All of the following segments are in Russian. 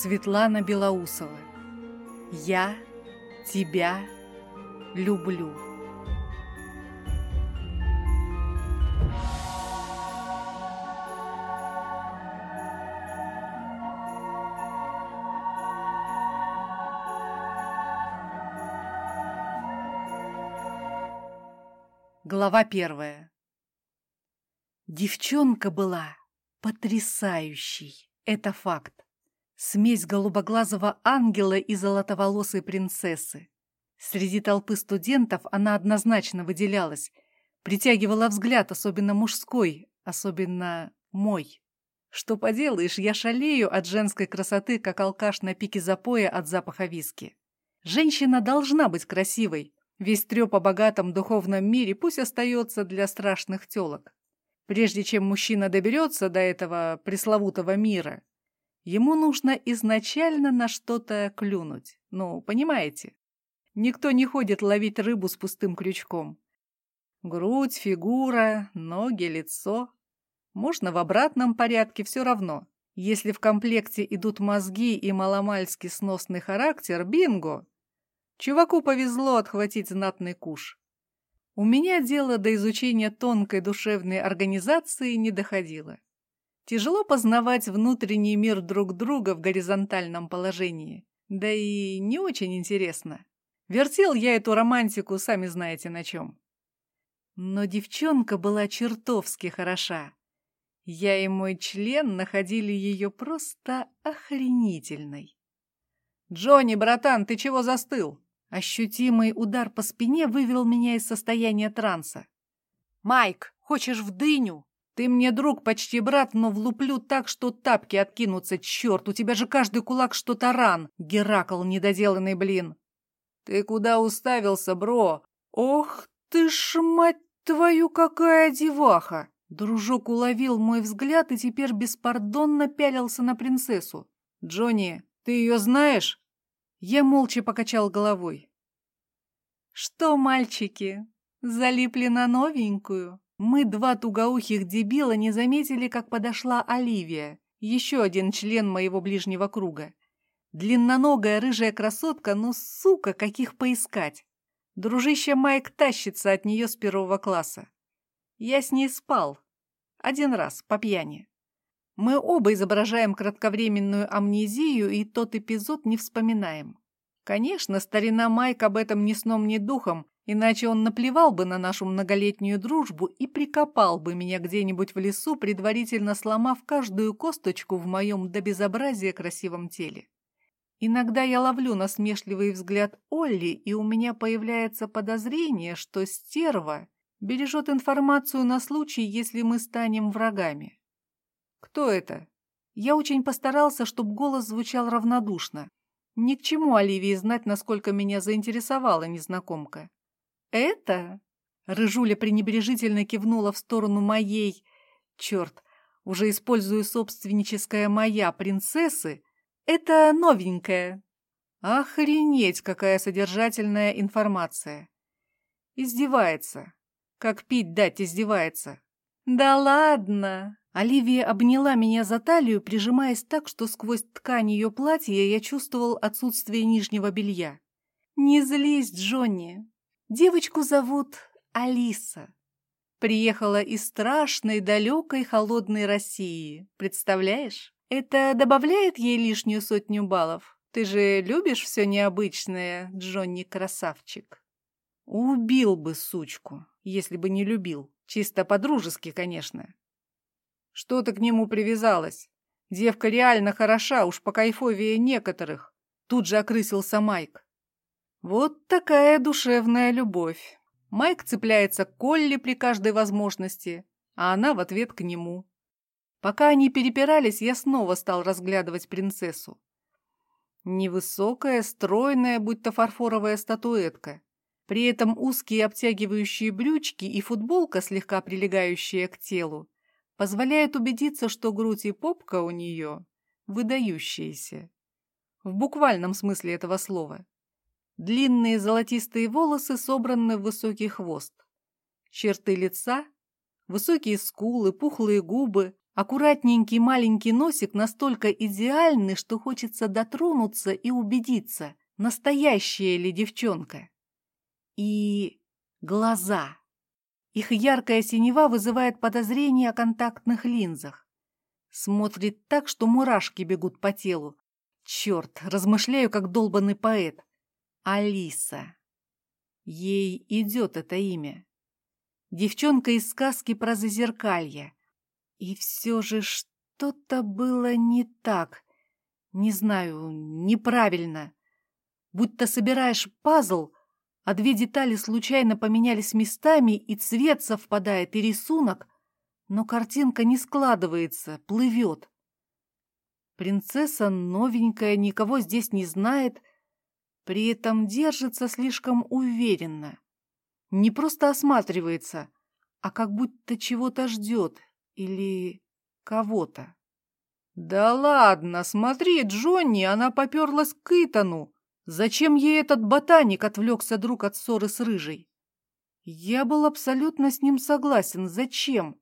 Светлана Белоусова. Я тебя люблю. Глава первая. Девчонка была потрясающей, это факт. Смесь голубоглазого ангела и золотоволосой принцессы. Среди толпы студентов она однозначно выделялась, притягивала взгляд, особенно мужской, особенно мой. Что поделаешь, я шалею от женской красоты, как алкаш на пике запоя от запаха виски. Женщина должна быть красивой. Весь треп о богатом духовном мире пусть остается для страшных телок. Прежде чем мужчина доберется до этого пресловутого мира, ему нужно изначально на что-то клюнуть. Ну, понимаете? Никто не ходит ловить рыбу с пустым крючком. Грудь, фигура, ноги, лицо. Можно в обратном порядке, все равно. Если в комплекте идут мозги и маломальски сносный характер, бинго! Чуваку повезло отхватить знатный куш. У меня дело до изучения тонкой душевной организации не доходило. Тяжело познавать внутренний мир друг друга в горизонтальном положении. Да и не очень интересно. Вертел я эту романтику, сами знаете на чем. Но девчонка была чертовски хороша. Я и мой член находили ее просто охренительной. «Джонни, братан, ты чего застыл?» Ощутимый удар по спине вывел меня из состояния транса. «Майк, хочешь в дыню? Ты мне друг, почти брат, но влуплю так, что тапки откинутся. Черт, у тебя же каждый кулак что-то ран, Геракл недоделанный блин!» «Ты куда уставился, бро? Ох ты ж, мать твою, какая деваха!» Дружок уловил мой взгляд и теперь беспардонно пялился на принцессу. «Джонни, ты ее знаешь?» Я молча покачал головой. «Что, мальчики, залипли на новенькую?» Мы, два тугоухих дебила, не заметили, как подошла Оливия, еще один член моего ближнего круга. Длинноногая рыжая красотка, ну, сука, каких поискать. Дружище Майк тащится от нее с первого класса. Я с ней спал. Один раз, по пьяни. Мы оба изображаем кратковременную амнезию и тот эпизод не вспоминаем. Конечно, старина Майк об этом ни сном, ни духом, иначе он наплевал бы на нашу многолетнюю дружбу и прикопал бы меня где-нибудь в лесу, предварительно сломав каждую косточку в моем до безобразия красивом теле. Иногда я ловлю насмешливый взгляд Олли, и у меня появляется подозрение, что стерва бережет информацию на случай, если мы станем врагами. «Кто это?» Я очень постарался, чтобы голос звучал равнодушно. Ни к чему Оливии знать, насколько меня заинтересовала незнакомка. «Это?» Рыжуля пренебрежительно кивнула в сторону моей... Черт, уже использую собственническая моя принцессы. Это новенькая. Охренеть, какая содержательная информация. Издевается. Как пить дать издевается. Да ладно. Оливия обняла меня за талию, прижимаясь так, что сквозь ткань ее платья я чувствовал отсутствие нижнего белья. «Не злись, Джонни. Девочку зовут Алиса. Приехала из страшной, далекой, холодной России. Представляешь? Это добавляет ей лишнюю сотню баллов. Ты же любишь все необычное, Джонни-красавчик?» Убил бы сучку, если бы не любил. Чисто по-дружески, конечно. Что ты к нему привязалась? Девка реально хороша, уж по кайфовее некоторых. Тут же окрысился Майк. Вот такая душевная любовь. Майк цепляется к Колли при каждой возможности, а она в ответ к нему. Пока они перепирались, я снова стал разглядывать принцессу. Невысокая, стройная, будто фарфоровая статуэтка. При этом узкие обтягивающие брючки и футболка, слегка прилегающая к телу, позволяет убедиться, что грудь и попка у нее выдающиеся. В буквальном смысле этого слова. Длинные золотистые волосы собраны в высокий хвост. Черты лица, высокие скулы, пухлые губы, Аккуратненький маленький носик настолько идеальный, что хочется дотронуться и убедиться, настоящая ли девчонка. И глаза. Их яркая синева вызывает подозрение о контактных линзах. Смотрит так, что мурашки бегут по телу. Черт, размышляю, как долбанный поэт. Алиса. Ей идет это имя. Девчонка из сказки про зазеркалье. И все же что-то было не так. Не знаю, неправильно. Будто собираешь пазл, а две детали случайно поменялись местами, и цвет совпадает, и рисунок, но картинка не складывается, плывет. Принцесса новенькая, никого здесь не знает, при этом держится слишком уверенно. Не просто осматривается, а как будто чего-то ждет или кого-то. «Да ладно, смотри, Джонни, она поперлась к Итану. Зачем ей этот ботаник отвлекся друг от ссоры с Рыжей?» Я был абсолютно с ним согласен. Зачем?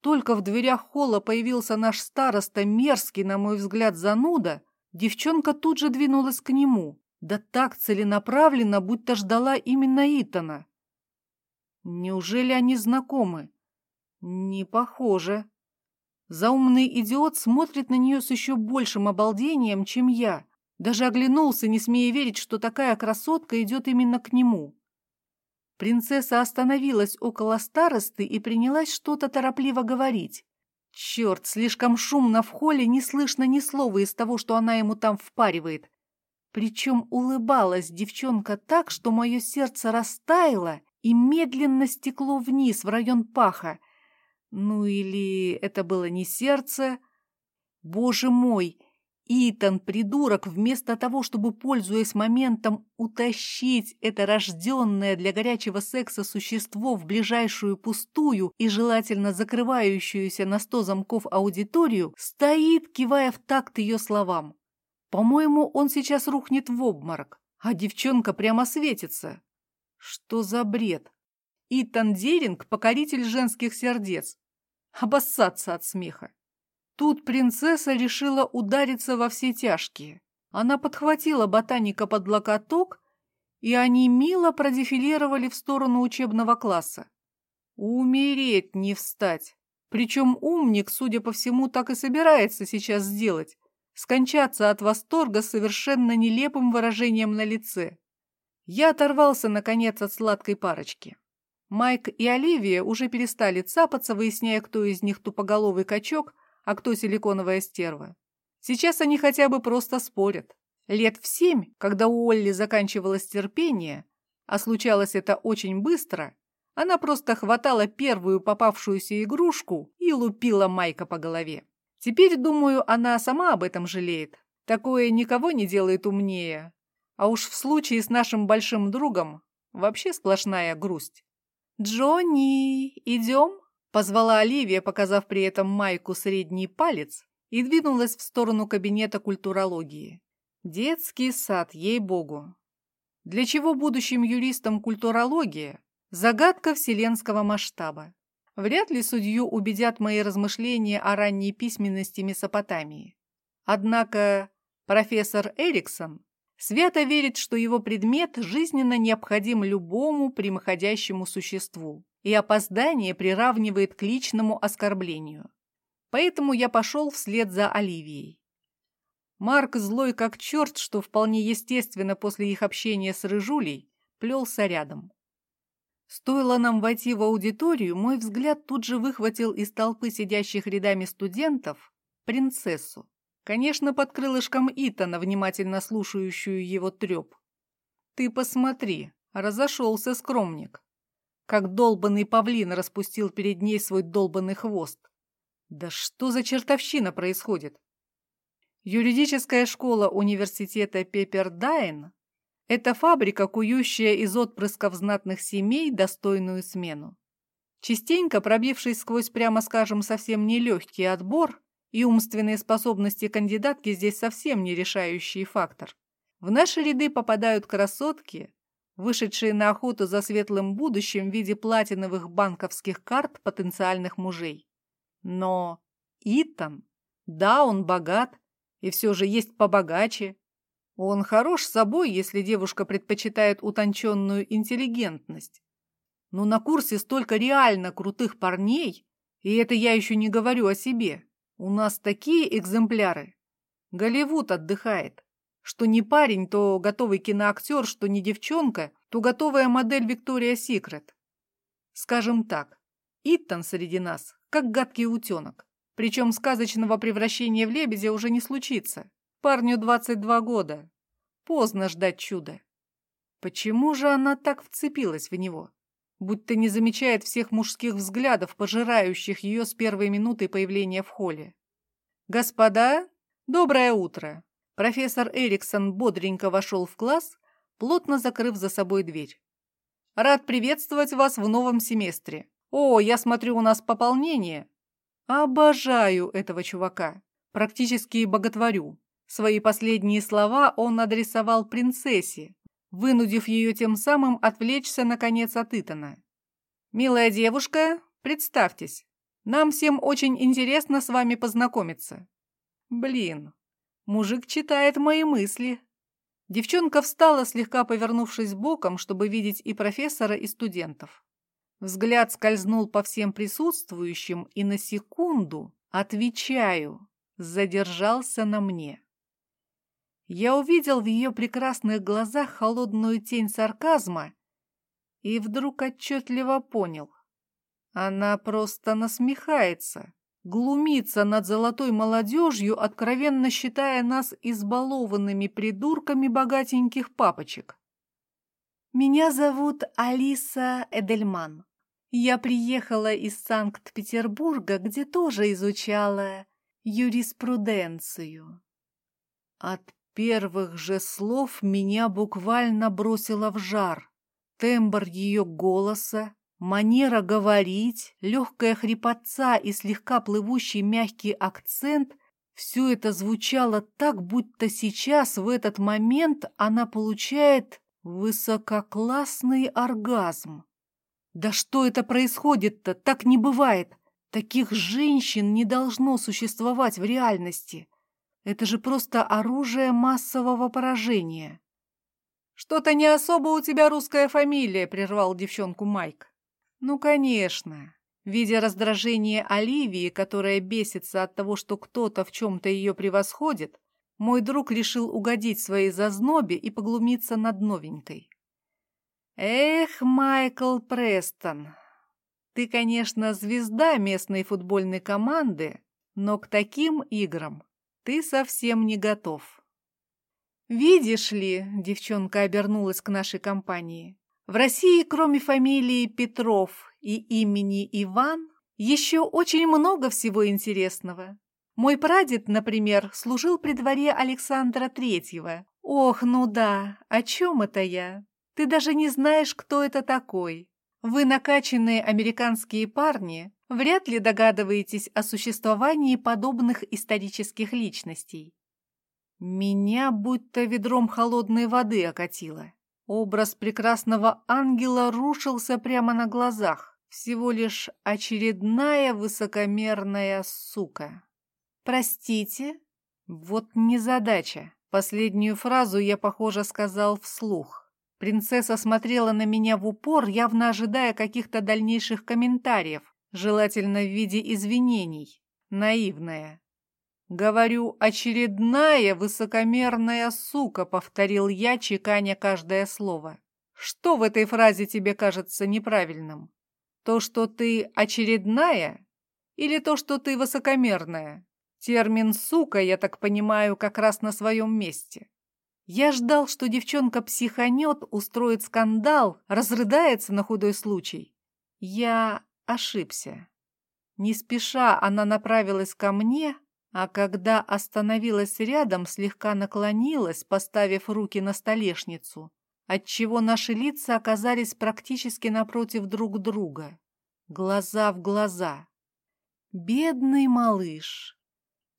Только в дверях холла появился наш староста, мерзкий, на мой взгляд, зануда, девчонка тут же двинулась к нему, да так целенаправленно, будто ждала именно Итана. Неужели они знакомы? Не похоже. Заумный идиот смотрит на нее с еще большим обалдением, чем я. Даже оглянулся, не смея верить, что такая красотка идет именно к нему. Принцесса остановилась около старосты и принялась что-то торопливо говорить. Черт, слишком шумно в холле, не слышно ни слова из того, что она ему там впаривает. Причем улыбалась девчонка так, что мое сердце растаяло и медленно стекло вниз в район паха. Ну или это было не сердце? Боже мой! Итан, придурок, вместо того, чтобы, пользуясь моментом, утащить это рожденное для горячего секса существо в ближайшую пустую и желательно закрывающуюся на сто замков аудиторию, стоит, кивая в такт ее словам. По-моему, он сейчас рухнет в обморок, а девчонка прямо светится. Что за бред? Итан Деринг — покоритель женских сердец. Обоссаться от смеха. Тут принцесса решила удариться во все тяжкие. Она подхватила ботаника под локоток, и они мило продефилировали в сторону учебного класса. Умереть не встать. Причем умник, судя по всему, так и собирается сейчас сделать. Скончаться от восторга совершенно нелепым выражением на лице. Я оторвался, наконец, от сладкой парочки. Майк и Оливия уже перестали цапаться, выясняя, кто из них тупоголовый качок, а кто силиконовая стерва. Сейчас они хотя бы просто спорят. Лет в семь, когда у Олли заканчивалось терпение, а случалось это очень быстро, она просто хватала первую попавшуюся игрушку и лупила Майка по голове. Теперь, думаю, она сама об этом жалеет. Такое никого не делает умнее. А уж в случае с нашим большим другом вообще сплошная грусть. «Джонни, идем?» Позвала Оливия, показав при этом Майку средний палец, и двинулась в сторону кабинета культурологии. Детский сад, ей-богу. Для чего будущим юристам культурология? Загадка вселенского масштаба. Вряд ли судью убедят мои размышления о ранней письменности Месопотамии. Однако профессор Эриксон свято верит, что его предмет жизненно необходим любому прямоходящему существу и опоздание приравнивает к личному оскорблению. Поэтому я пошел вслед за Оливией. Марк, злой как черт, что вполне естественно после их общения с Рыжулей, плелся рядом. Стоило нам войти в аудиторию, мой взгляд тут же выхватил из толпы сидящих рядами студентов принцессу. Конечно, под крылышком Итана, внимательно слушающую его треп. «Ты посмотри, разошелся скромник как долбанный павлин распустил перед ней свой долбанный хвост. Да что за чертовщина происходит? Юридическая школа университета Пеппердайн – это фабрика, кующая из отпрысков знатных семей достойную смену. Частенько пробившись сквозь, прямо скажем, совсем нелегкий отбор, и умственные способности кандидатки здесь совсем не решающий фактор. В наши ряды попадают красотки, вышедшие на охоту за светлым будущим в виде платиновых банковских карт потенциальных мужей. Но Итан. Да, он богат, и все же есть побогаче. Он хорош собой, если девушка предпочитает утонченную интеллигентность. Но на курсе столько реально крутых парней, и это я еще не говорю о себе. У нас такие экземпляры. Голливуд отдыхает. Что не парень, то готовый киноактер, что не девчонка, то готовая модель Виктория Секрет. Скажем так, Иттон среди нас, как гадкий утенок. Причем сказочного превращения в лебедя уже не случится. Парню 22 года. Поздно ждать чуда. Почему же она так вцепилась в него? Будто не замечает всех мужских взглядов, пожирающих ее с первой минуты появления в холле. «Господа, доброе утро!» Профессор Эриксон бодренько вошел в класс, плотно закрыв за собой дверь. «Рад приветствовать вас в новом семестре. О, я смотрю, у нас пополнение. Обожаю этого чувака. Практически боготворю. Свои последние слова он адресовал принцессе, вынудив ее тем самым отвлечься, наконец, от Итана. «Милая девушка, представьтесь. Нам всем очень интересно с вами познакомиться». «Блин, мужик читает мои мысли». Девчонка встала, слегка повернувшись боком, чтобы видеть и профессора, и студентов. Взгляд скользнул по всем присутствующим и на секунду, отвечаю, задержался на мне. Я увидел в ее прекрасных глазах холодную тень сарказма и вдруг отчетливо понял. Она просто насмехается, глумится над золотой молодежью, откровенно считая нас избалованными придурками богатеньких папочек. Меня зовут Алиса Эдельман. Я приехала из Санкт-Петербурга, где тоже изучала юриспруденцию. От первых же слов меня буквально бросило в жар. Тембр ее голоса, манера говорить, легкая хрипотца и слегка плывущий мягкий акцент — все это звучало так, будто сейчас, в этот момент, она получает высококлассный оргазм. Да что это происходит-то? Так не бывает. Таких женщин не должно существовать в реальности. Это же просто оружие массового поражения. «Что-то не особо у тебя русская фамилия», — прервал девчонку Майк. «Ну, конечно». Видя раздражение Оливии, которая бесится от того, что кто-то в чем-то ее превосходит, мой друг решил угодить своей зазнобе и поглумиться над новенькой. Эх, Майкл Престон, ты, конечно, звезда местной футбольной команды, но к таким играм ты совсем не готов. Видишь ли, девчонка обернулась к нашей компании, в России, кроме фамилии Петров и имени Иван, еще очень много всего интересного. Мой прадед, например, служил при дворе Александра Третьего. Ох, ну да, о чем это я? Ты даже не знаешь, кто это такой. Вы, накачанные американские парни, вряд ли догадываетесь о существовании подобных исторических личностей. Меня будто ведром холодной воды окатило. Образ прекрасного ангела рушился прямо на глазах. Всего лишь очередная высокомерная сука. «Простите?» Вот незадача. Последнюю фразу я, похоже, сказал вслух. Принцесса смотрела на меня в упор, явно ожидая каких-то дальнейших комментариев, желательно в виде извинений. Наивная. «Говорю, очередная высокомерная сука», — повторил я, чеканя каждое слово. «Что в этой фразе тебе кажется неправильным? То, что ты очередная? Или то, что ты высокомерная? Термин «сука», я так понимаю, как раз на своем месте. Я ждал, что девчонка психанет, устроит скандал, разрыдается на худой случай. Я ошибся. Не спеша она направилась ко мне, а когда остановилась рядом, слегка наклонилась, поставив руки на столешницу, отчего наши лица оказались практически напротив друг друга, глаза в глаза. Бедный малыш.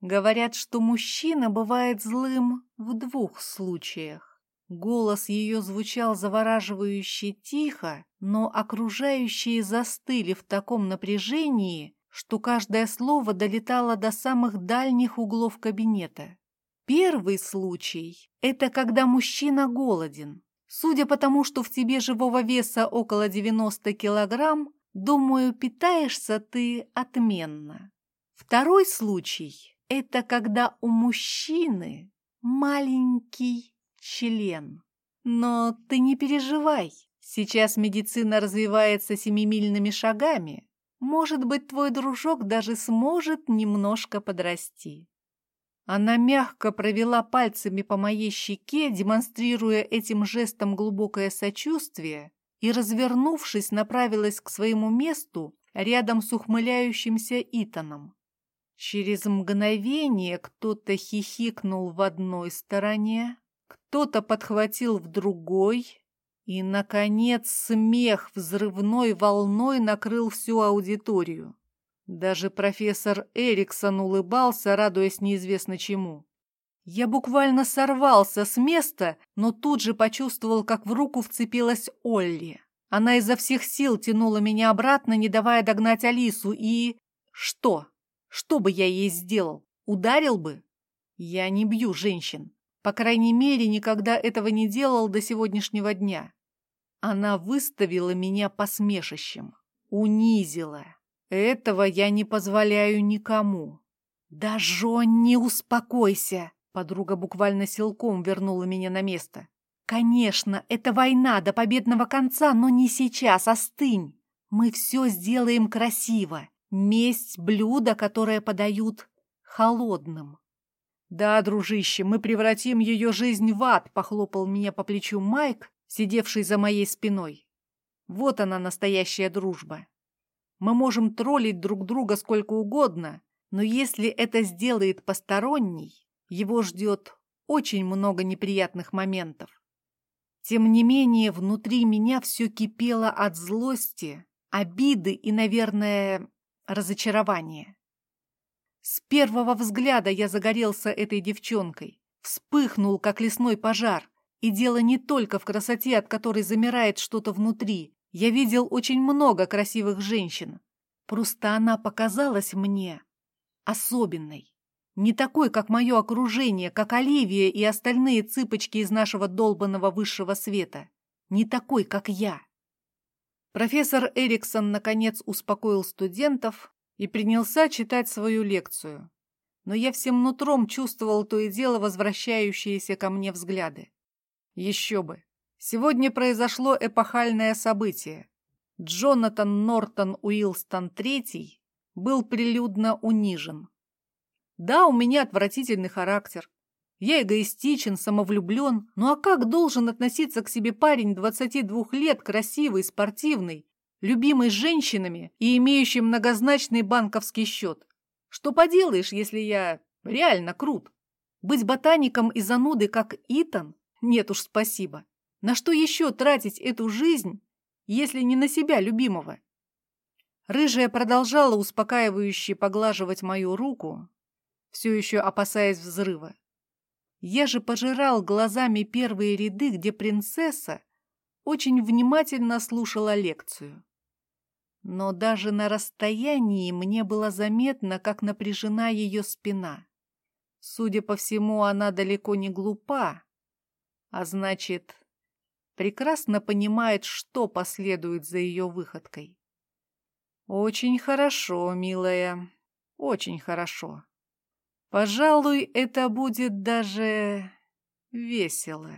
Говорят, что мужчина бывает злым в двух случаях. Голос ее звучал завораживающе тихо, но окружающие застыли в таком напряжении, что каждое слово долетало до самых дальних углов кабинета. Первый случай – это когда мужчина голоден. Судя по тому, что в тебе живого веса около 90 килограмм, думаю, питаешься ты отменно. Второй случай – это когда у мужчины маленький член. Но ты не переживай, сейчас медицина развивается семимильными шагами. Может быть, твой дружок даже сможет немножко подрасти. Она мягко провела пальцами по моей щеке, демонстрируя этим жестом глубокое сочувствие, и, развернувшись, направилась к своему месту рядом с ухмыляющимся Итаном. Через мгновение кто-то хихикнул в одной стороне, кто-то подхватил в другой, и, наконец, смех взрывной волной накрыл всю аудиторию. Даже профессор Эриксон улыбался, радуясь неизвестно чему. Я буквально сорвался с места, но тут же почувствовал, как в руку вцепилась Олли. Она изо всех сил тянула меня обратно, не давая догнать Алису, и... Что? Что бы я ей сделал? Ударил бы? Я не бью женщин. По крайней мере, никогда этого не делал до сегодняшнего дня. Она выставила меня посмешищем, унизила. Этого я не позволяю никому. Да, Жон, успокойся. Подруга буквально силком вернула меня на место. Конечно, это война до победного конца, но не сейчас, остынь. Мы все сделаем красиво. Месть – блюдо, которое подают холодным. «Да, дружище, мы превратим ее жизнь в ад», – похлопал меня по плечу Майк, сидевший за моей спиной. «Вот она, настоящая дружба. Мы можем троллить друг друга сколько угодно, но если это сделает посторонний, его ждет очень много неприятных моментов. Тем не менее, внутри меня все кипело от злости, обиды и, наверное, разочарование. С первого взгляда я загорелся этой девчонкой, вспыхнул, как лесной пожар. И дело не только в красоте, от которой замирает что-то внутри. Я видел очень много красивых женщин. Просто она показалась мне особенной. Не такой, как мое окружение, как Оливия и остальные цыпочки из нашего долбанного высшего света. Не такой, как я. Профессор Эриксон, наконец, успокоил студентов и принялся читать свою лекцию. Но я всем нутром чувствовал то и дело возвращающиеся ко мне взгляды. Еще бы. Сегодня произошло эпохальное событие. Джонатан Нортон Уилстон III был прилюдно унижен. Да, у меня отвратительный характер, я эгоистичен, самовлюблен. Ну а как должен относиться к себе парень 22 лет, красивый, спортивный, любимый женщинами и имеющий многозначный банковский счет? Что поделаешь, если я реально крут? Быть ботаником и занудой, как Итан? Нет уж, спасибо. На что еще тратить эту жизнь, если не на себя любимого? Рыжая продолжала успокаивающе поглаживать мою руку, все еще опасаясь взрыва. Я же пожирал глазами первые ряды, где принцесса очень внимательно слушала лекцию. Но даже на расстоянии мне было заметно, как напряжена ее спина. Судя по всему, она далеко не глупа, а значит, прекрасно понимает, что последует за ее выходкой. Очень хорошо, милая, очень хорошо. Пожалуй, это будет даже весело.